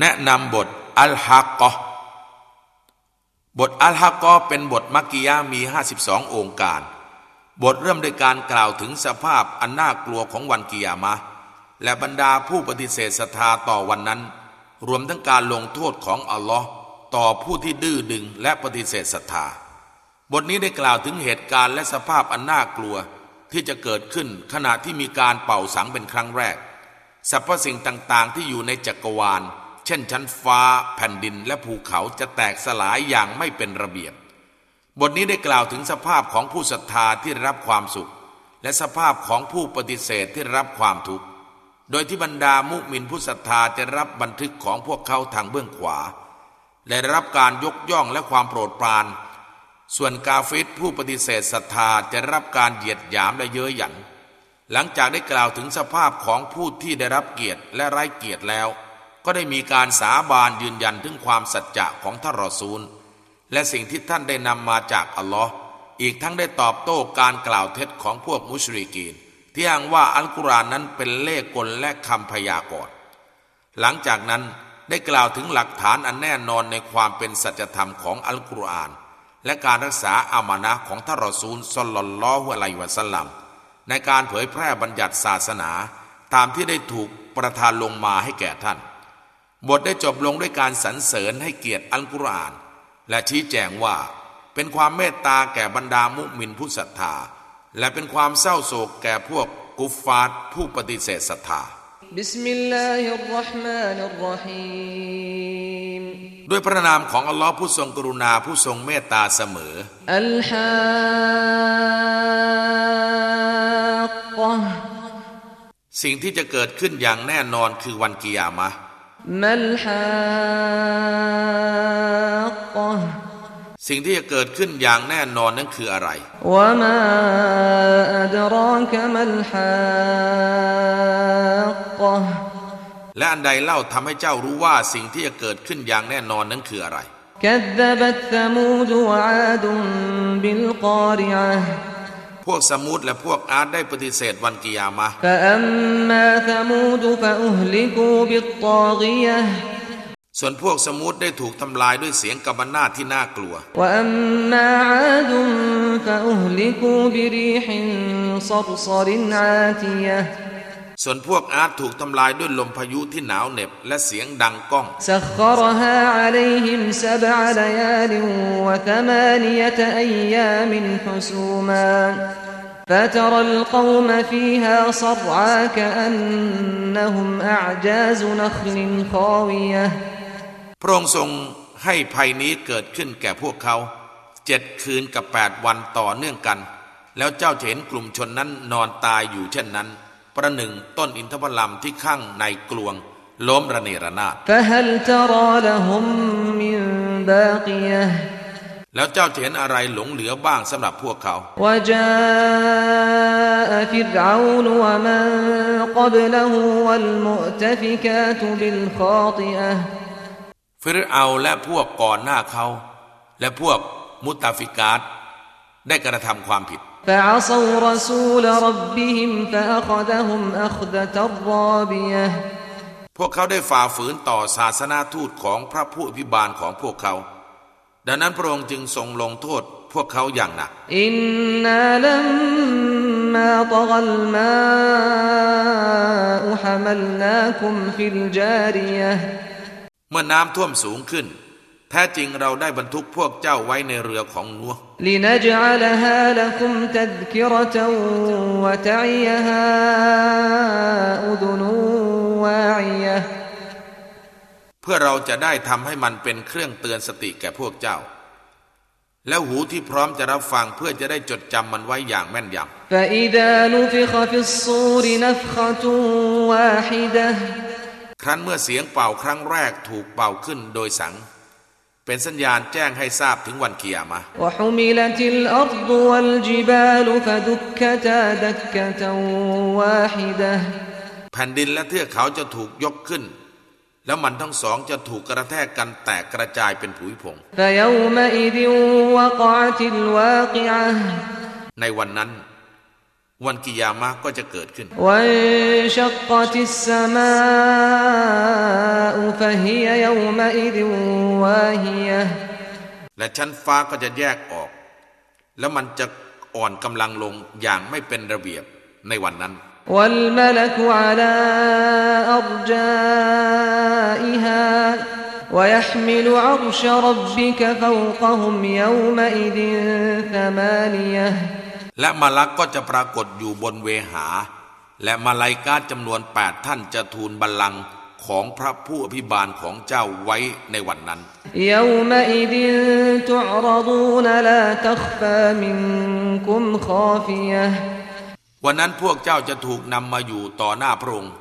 แนะนำบทอัลฮักกอบทอัลฮักกอเป็นบทมักกิยามี 52 องค์การ บทเริ่มด้วยการกล่าวถึงสภาพอันน่ากลัวของวันกิยามะ และบรรดาผู้ปฏิเสธศรัทธาต่อวันนั้น รวมทั้งการลงโทษของอัลลอฮ์ต่อผู้ที่ดื้อดึงและปฏิเสธศรัทธา บทนี้ได้กล่าวถึงเหตุการณ์และสภาพอันน่ากลัวที่จะเกิดขึ้นขณะที่มีการเป่าสังเป็นครั้งแรกสรรพสิ่งต่างๆ ที่อยู่ในจักรวาล เช่นชั้นฟ้า แผ่นดินและภูเขาจะแตกสลายอย่างไม่เป็นระเบียบบทนี้ได้กล่าวถึงสภาพของผู้ศรัทธาที่รับความสุข และสภาพของผู้ปฏิเสธที่รับความทุกข์โดยที่บรรดามุมินผู้ศรัทธาจะรับบันทึกของพวกเขาทางเบื้องขวา และรับการยกย่องและความโปรดปราน ส่วนกาฟิดผู้ปฏิเสธศรัทธาจะรับการเหยียดหยามและเย้ยหยันหลังจากได้กล่าวถึงสภาพของผู้ที่ได้รับเกียรติและไร้เกียรติแล้ว ก็ได้มีการสาบานยืนยันถึงความสัจจะของท่านรอซูล และสิ่งที่ท่านได้นำมาจากอัลลอฮ์อีกทั้งได้ตอบโต้การกล่าวเท็จของพวกมุชริกีน ที่อ้างว่าอัลกุรอานนั้นเป็นเลขกลและคำพยากรณ์หลังจากนั้นได้กล่าวถึงหลักฐานอันแน่นอนในความเป็นสัจธรรมของอัลกุรอาน และการรักษาอามานะของท่านรอซูลสลลลอฮุอะลัยวะสัลลัมในการเผยแพร่บัญญัติศาสนา ตามที่ได้ถูกประทานลงมาให้แก่ท่าน บทได้จบลงด้วยการสรรเสริญให้เกียรติอัลกุรอาน และชี้แจงว่า เป็นความเมตตาแก่บรรดามุมินผู้ศรัทธา และเป็นความเศร้าโศกแก่พวกกุฟฟาร์ผู้ปฏิเสธศรัทธาبسم الله الرحمن الرحيمด้วยพระนามของอัลลอฮ์ผู้ทรงกรุณาผู้ทรงเมตตาเสมออัลฮะสิ่งที่จะเกิดขึ้นอย่างแน่นอนคือวันกิยามะ มัลฮากสิ่งที่จะเกิดขึ้นอย่างแน่นอนนั้นคืออะไรวะมาอัดรอกมัลฮากและอันใดเล่าทำให้เจ้ารู้ว่าสิ่งที่จะเกิดขึ้นอย่างแน่นอนนั้นคืออะไร كذبت ثمود وعاد بالقارعة พวกสมุดและพวกอาร์ตได้ปฏิเสธวันกิยามะส่วนพวกสมุดได้ถูกทำลายด้วยเสียงกำมนาที่น่ากลัว ส่วนพวกอาร์ตถูกทำลายด้วยลมพายุที่หนาวเหน็บและเสียงดังก้องสัครฮาอะลัยฮิมซบะลยาลวะธมานิยะอัยยามินฮุซูมา فترى القوم فيها صرعا كأنهم أعجاز نخل خاوية พระองค์ทรงให้ภัยนี้เกิดขึ้นแก่พวกเขาเจ็ดคืนกับแปดวันต่อเนื่องกัน แล้วเจ้าเห็นกลุ่มชนนั้นนอนตายอยู่เช่นนั้น ประหนึ่งต้นอินทผลัมที่ข้างในกลวง ล้มระเนระนาดแล้วเจ้าเห็นอะไรหลงเหลือบ้างสำหรับพวกเขาฟิรเอาและพวกก่อนหน้าเขา และพวกมุตตาฟิกาตได้กระทำความผิด فعصوا رسول ربهم فأخذهم أخذة رابية พวกเขาได้ฝ่าฝืนต่อศาสนาทูตของพระผู้อภิบาลของพวกเขา ดังนั้นพระองค์จึงทรงลงโทษพวกเขาอย่างหนักอินนาลัมมาตกัลมาอุฮมัลนาคุมฟิลจาริยะเมื่อน้ำท่วมสูงขึ้น แท้จริงเราได้บรรทุกพวกเจ้าไว้ในเรือของนัวลินจอัลฮาลักุมตัดกิรตวะตัยฮาอุดนูวาอียเพื่อเราจะได้ทำให้มันเป็นเครื่องเตือนสติแก่พวกเจ้า แล้วหูที่พร้อมจะรับฟังเพื่อจะได้จดจำมันไว้อย่างแม่นยำครั้นเมื่อเสียงเป่าครั้งแรกถูกเป่าขึ้นโดยสัง เป็นสัญญาณแจ้งให้ทราบถึงวันเกียรมาแผ่นดินและเทือกเขาจะถูกยกขึ้น แล้วมันทั้งสองจะถูกกระแทกกันแตกกระจายเป็นผุยผง ในวันนั้น วันกิยามะก็จะเกิดขึ้น فهي يومئذ واهية และชั้นฟ้าก็จะแยกออก แล้วมันจะอ่อนกำลังลงอย่างไม่เป็นระเบียบในวันนั้น والملك على أرجائها ويحمل عرش ربك فوقهم يومئذ ثمانية และมลักก็จะปรากฏอยู่บนเวหา และมาลายกาจำนวนแปดท่านจะทูลบัลลังก์ของพระผู้อภิบาลของเจ้าไว้ในวันนั้นวันนั้นพวกเจ้าจะถูกนำมาอยู่ต่อหน้าพระองค์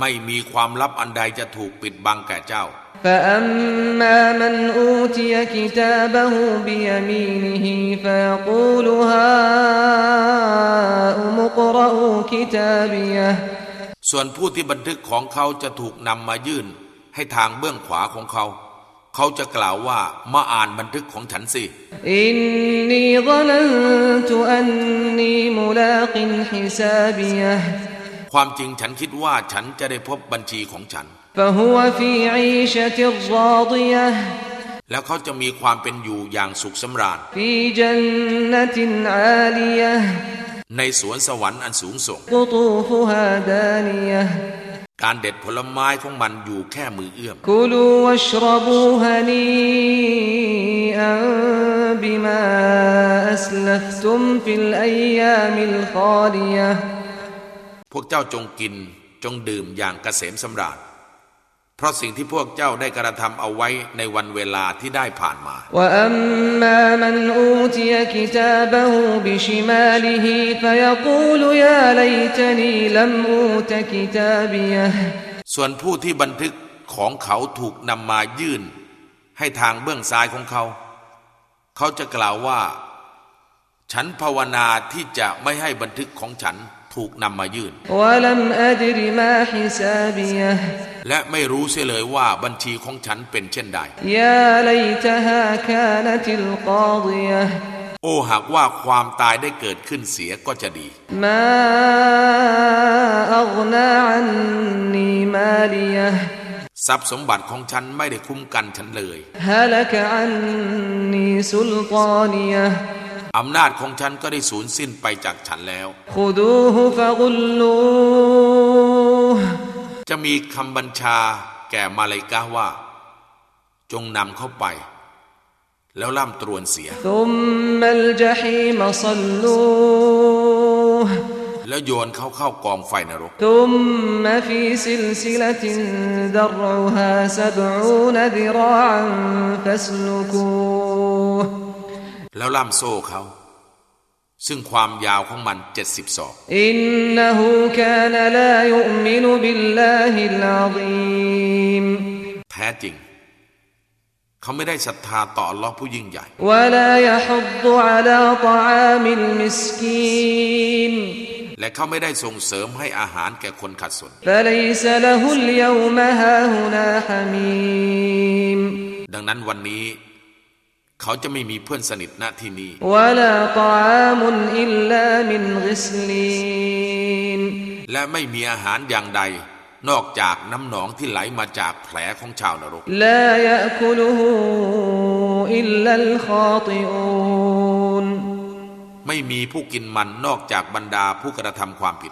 ไม่มีความลับอันใดจะถูกปิดบังแก่เจ้า فأما من أوتي كتابه بيمينه فيقول هاؤم اقرءوا كتابيه ส่วนผู้ที่บันทึกของเขาจะถูกนำมายื่น ให้ทางเบื้องขวาของเขา เขาจะกล่าวว่ามาอ่านบันทึกของฉันสิ إني ظننت أني ملاق حسابيه ความจริงฉันคิดว่าฉันจะได้พบบัญชีของฉัน แล้วเขาจะมีความเป็นอยู่อย่างสุขสำราญในสวนสวรรค์อันสูงส่ง การเด็ดผลไม้ของมันอยู่แค่มือเهنيئا بما أسلفتم في الأيام الخالية พวกเจ้าจงกินจงดื่มอย่างเกษมสำราญเพราะสิ่งที่พวกเจ้าได้กระทำเอาไว้ในวันเวลาที่ได้ผ่านมาส่วนผู้ที่บันทึกของเขาถูกนำมายื่น ให้ทางเบื้องซ้ายของเขา เขาจะกล่าวว่า ฉันภาวนาที่จะไม่ให้บันทึกของฉัน ถูกนำมายื่น และไม่รู้เสียเลยว่าบัญชีของฉันเป็นเช่นใด โอ้หากว่าความตายได้เกิดขึ้นเสียก็จะดี ทรัพย์สมบัติของฉันไม่ได้คุ้มกันฉันเลย อำนาจของฉันก็ได้สูญสิ้นไปจากฉันแล้ว จะมีคำบัญชาแก่มาเลกาว่า จงนำเข้าไป แล้วล่ำตรวนเสีย แล้วโยนเขาเข้ากองไฟนรกแล้ว แล้วล่ามโซ่เขา ซึ่งความยาวของมันเจ็ดสิบศอกإنه كان لا يؤمن بالله العظيمแท้จริง เขาไม่ได้ศรัทธาต่ออัลลอฮ์ผู้ยิ่งใหญ่ولا يحض على طعام المسكينและเขาไม่ได้ส่งเสริมให้อาหารแก่คนขัดสนดังนั้นวันนี้ เขาจะไม่มีเพื่อนสนิทณที่นี้และไม่มีอาหารอย่างใด นอกจากน้ำหนองที่ไหลมาจากแผลของชาวนรกไม่มีผู้กินมันนอกจากบรรดาผู้กระทำความผิด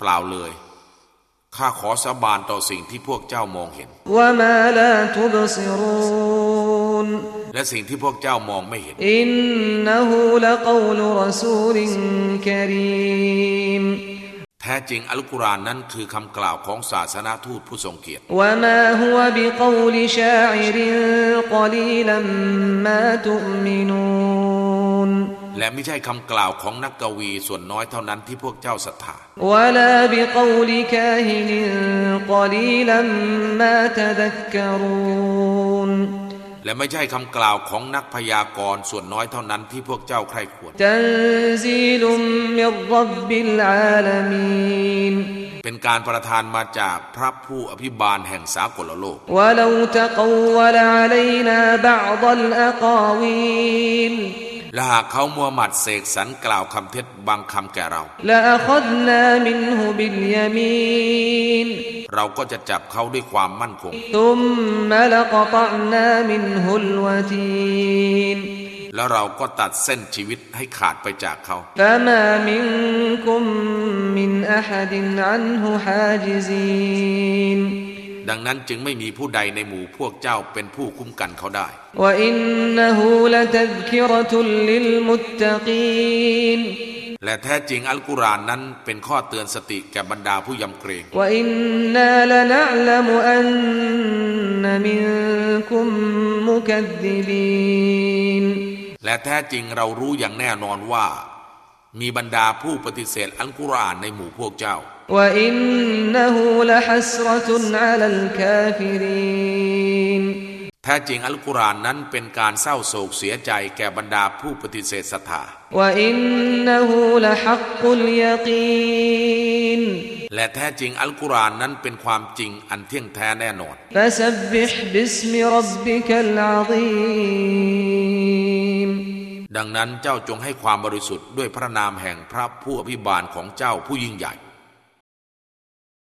เปล่าเลย ข้าขอสาบานต่อสิ่งที่พวกเจ้ามองเห็น และสิ่งที่พวกเจ้ามองไม่เห็น อินนหูละกลรสูลิกรีแท้จริงอัลกุรอานนั้นคือคำกล่าวของศาสนาทูตผู้ทรงเกียรติและ และไม่ใช่คำกล่าวของนักกวีส่วนน้อยเท่านั้นที่พวกเจ้าศรัทธาและไม่ใช่คำกล่าวของนักพยากรณ์ส่วนน้อยเท่านั้นที่พวกเจ้าใคร่ควรเป็นการประทานมาจากพระผู้อภิบาลแห่งสากลโลก วะลาตะกวลอะลัยนาบะอฎลอะกาวีน และหากเขามัวหมัดเสกสรรกล่าวคำเท็จบางคำแก่เรา เราก็จะจับเขาด้วยความมั่นคงแล้วเราก็ตัดเส้นชีวิตให้ขาดไปจากเขาคุมมินอะฮดัฮาจซ ดังนั้นจึงไม่มีผู้ใดในหมู่พวกเจ้าเป็นผู้คุ้มกันเขาได้และแท้จริงอัลกุรอานนั้นเป็นข้อเตือนสติแก่บรรดาผู้ยำเกรงและแท้จริงเรารู้อย่างแน่นอนว่า มีบรรดาผู้ปฏิเสธอัลกุรอานในหมู่พวกเจ้า แท้จริงอัลกุรอานนั้นเป็นการเศร้าโศกเสียใจแก่บรรดาผู้ปฏิเสธศรัทธาและแท้จริงอัลกุรอานนั้นเป็นความจริงอันเที่ยงแท้แน่นอน ดังนั้นเจ้าจงให้ความบริสุทธิ์ด้วยพระนามแห่งพระผู้อภิบาลของเจ้าผู้ยิ่งใหญ่